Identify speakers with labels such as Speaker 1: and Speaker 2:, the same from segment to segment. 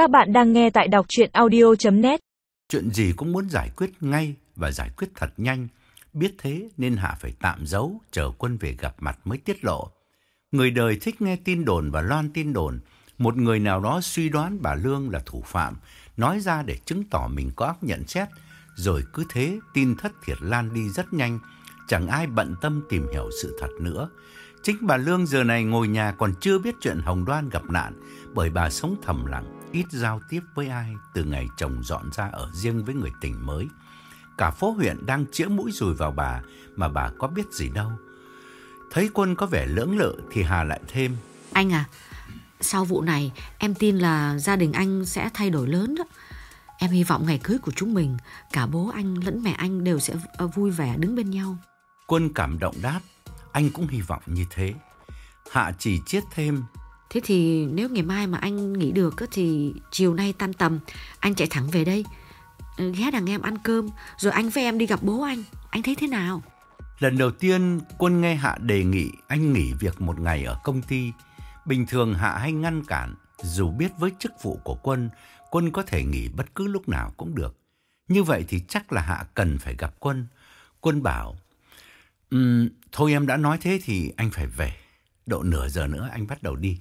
Speaker 1: Các bạn đang nghe tại đọc chuyện audio.net
Speaker 2: Chuyện gì cũng muốn giải quyết ngay và giải quyết thật nhanh. Biết thế nên Hạ phải tạm giấu, chờ quân về gặp mặt mới tiết lộ. Người đời thích nghe tin đồn và loan tin đồn. Một người nào đó suy đoán bà Lương là thủ phạm, nói ra để chứng tỏ mình có óc nhận xét. Rồi cứ thế tin thất thiệt lan đi rất nhanh, chẳng ai bận tâm tìm hiểu sự thật nữa. Chính bà Lương giờ này ngồi nhà còn chưa biết chuyện Hồng Đoan gặp nạn, bởi bà sống thầm lặng, ít giao tiếp với ai từ ngày chồng dọn ra ở riêng với người tình mới. Cả phố huyện đang chĩa mũi rùi vào bà mà bà có biết gì đâu. Thấy quân có vẻ lưỡng lự thì Hà lại thêm.
Speaker 3: Anh à, sau vụ này em tin là gia đình anh sẽ thay đổi lớn đó. Em hy vọng ngày cưới của chúng mình, cả bố anh lẫn mẹ anh đều sẽ vui vẻ đứng bên nhau.
Speaker 2: Quân cảm động đáp, anh cũng hy vọng như thế. Hạ chỉ chiết thêm.
Speaker 3: Thế thì nếu ngày mai mà anh nghỉ được thì chiều nay tan tầm anh chạy thẳng về đây. Ừ, ghé đằng em ăn cơm rồi anh với em đi gặp bố anh. Anh thấy thế nào?
Speaker 2: Lần đầu tiên Quân nghe Hạ đề nghị anh nghỉ việc một ngày ở công ty. Bình thường Hạ hay ngăn cản, dù biết với chức vụ của Quân, Quân có thể nghỉ bất cứ lúc nào cũng được. Như vậy thì chắc là Hạ cần phải gặp Quân. Quân bảo, um, thôi em đã nói thế thì anh phải về. Độ nửa giờ nữa anh bắt đầu đi.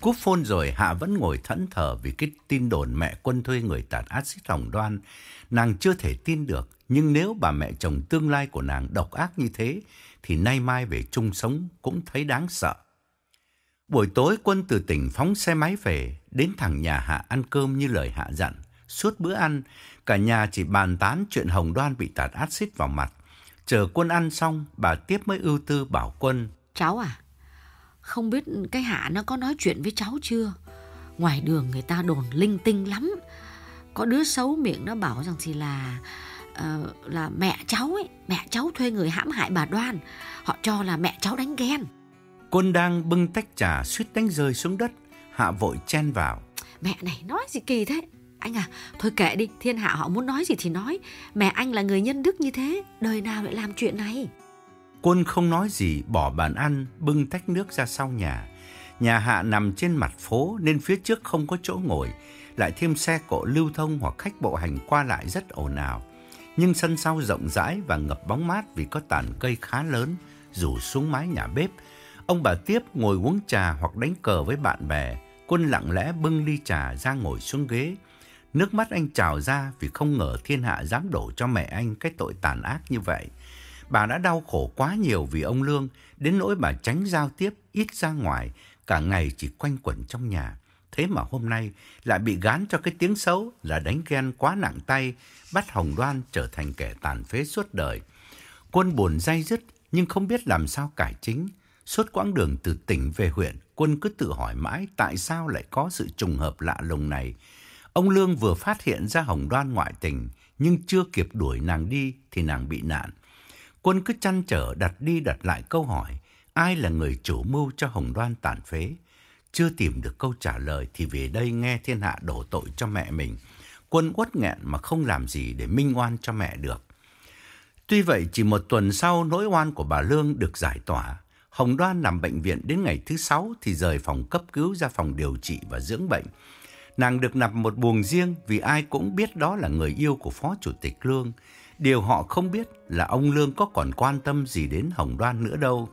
Speaker 2: Cúp phôn rồi Hạ vẫn ngồi thẫn thờ vì cái tin đồn mẹ quân thuê người tạt axit hồng đoan. Nàng chưa thể tin được, nhưng nếu bà mẹ chồng tương lai của nàng độc ác như thế, thì nay mai về chung sống cũng thấy đáng sợ. Buổi tối quân từ tỉnh phóng xe máy về, đến thẳng nhà Hạ ăn cơm như lời Hạ dặn. Suốt bữa ăn, cả nhà chỉ bàn tán chuyện Hồng Đoan bị tạt axit vào mặt. Chờ quân ăn xong, bà tiếp mới ưu tư bảo quân.
Speaker 3: Cháu à, không biết cái Hạ nó có nói chuyện với cháu chưa? Ngoài đường người ta đồn linh tinh lắm. Có đứa xấu miệng nó bảo rằng thì là uh, là mẹ cháu ấy, mẹ cháu thuê người hãm hại bà Đoan. Họ cho là mẹ cháu đánh ghen.
Speaker 2: Quân đang bưng tách trà suýt đánh rơi xuống đất, Hạ vội chen vào.
Speaker 3: Mẹ này nói gì kỳ thế? Anh à, thôi kệ đi, thiên hạ họ muốn nói gì thì nói. Mẹ anh là người nhân đức như thế, đời nào lại làm chuyện này?
Speaker 2: Quân không nói gì, bỏ bàn ăn, bưng tách nước ra sau nhà. Nhà Hạ nằm trên mặt phố nên phía trước không có chỗ ngồi, lại thêm xe cộ lưu thông hoặc khách bộ hành qua lại rất ồn ào. Nhưng sân sau rộng rãi và ngập bóng mát vì có tàn cây khá lớn, rủ xuống mái nhà bếp. Ông bà tiếp ngồi uống trà hoặc đánh cờ với bạn bè. Quân lặng lẽ bưng ly trà ra ngồi xuống ghế. Nước mắt anh trào ra vì không ngờ thiên hạ dám đổ cho mẹ anh cái tội tàn ác như vậy. Bà đã đau khổ quá nhiều vì ông Lương, đến nỗi bà tránh giao tiếp, ít ra ngoài, cả ngày chỉ quanh quẩn trong nhà. Thế mà hôm nay lại bị gán cho cái tiếng xấu là đánh ghen quá nặng tay, bắt Hồng Đoan trở thành kẻ tàn phế suốt đời. Quân buồn day dứt nhưng không biết làm sao cải chính. Suốt quãng đường từ tỉnh về huyện, Quân cứ tự hỏi mãi tại sao lại có sự trùng hợp lạ lùng này. Ông Lương vừa phát hiện ra Hồng Đoan ngoại tình, nhưng chưa kịp đuổi nàng đi thì nàng bị nạn. Quân cứ chăn trở đặt đi đặt lại câu hỏi, ai là người chủ mưu cho Hồng Đoan tàn phế? Chưa tìm được câu trả lời thì về đây nghe thiên hạ đổ tội cho mẹ mình. Quân uất nghẹn mà không làm gì để minh oan cho mẹ được. Tuy vậy chỉ một tuần sau nỗi oan của bà Lương được giải tỏa. Hồng Đoan nằm bệnh viện đến ngày thứ sáu thì rời phòng cấp cứu ra phòng điều trị và dưỡng bệnh. Nàng được nằm một buồng riêng vì ai cũng biết đó là người yêu của Phó Chủ tịch Lương. Điều họ không biết là ông Lương có còn quan tâm gì đến Hồng Đoan nữa đâu.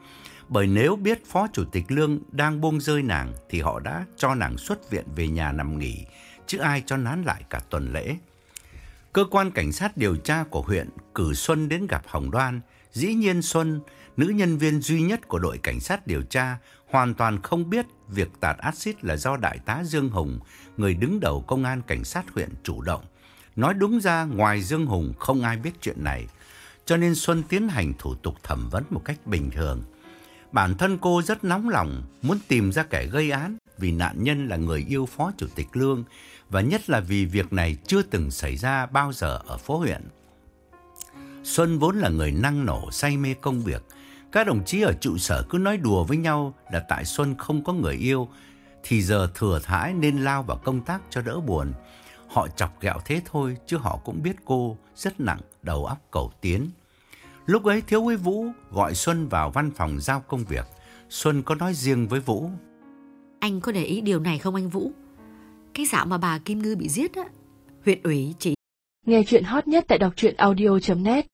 Speaker 2: Bởi nếu biết Phó Chủ tịch Lương đang buông rơi nàng thì họ đã cho nàng xuất viện về nhà nằm nghỉ, chứ ai cho nán lại cả tuần lễ. Cơ quan cảnh sát điều tra của huyện cử Xuân đến gặp Hồng Đoan. Dĩ nhiên Xuân, nữ nhân viên duy nhất của đội cảnh sát điều tra, hoàn toàn không biết việc tạt axit là do đại tá Dương Hùng, người đứng đầu công an cảnh sát huyện chủ động. Nói đúng ra, ngoài Dương Hùng không ai biết chuyện này, cho nên Xuân tiến hành thủ tục thẩm vấn một cách bình thường. Bản thân cô rất nóng lòng, muốn tìm ra kẻ gây án vì nạn nhân là người yêu Phó Chủ tịch Lương và nhất là vì việc này chưa từng xảy ra bao giờ ở phố huyện. Xuân vốn là người năng nổ say mê công việc. Các đồng chí ở trụ sở cứ nói đùa với nhau là tại Xuân không có người yêu, thì giờ thừa thãi nên lao vào công tác cho đỡ buồn. Họ chọc ghẹo thế thôi chứ họ cũng biết cô rất nặng đầu óc cầu tiến. Lúc ấy Thiếu úy Vũ gọi Xuân vào văn phòng giao công việc. Xuân có nói riêng với Vũ.
Speaker 3: Anh có để ý điều này không anh Vũ? cái dạo mà bà Kim Ngư bị giết á, huyện ủy chỉ
Speaker 1: Nghe chuyện hot nhất tại đọc truyện audio.net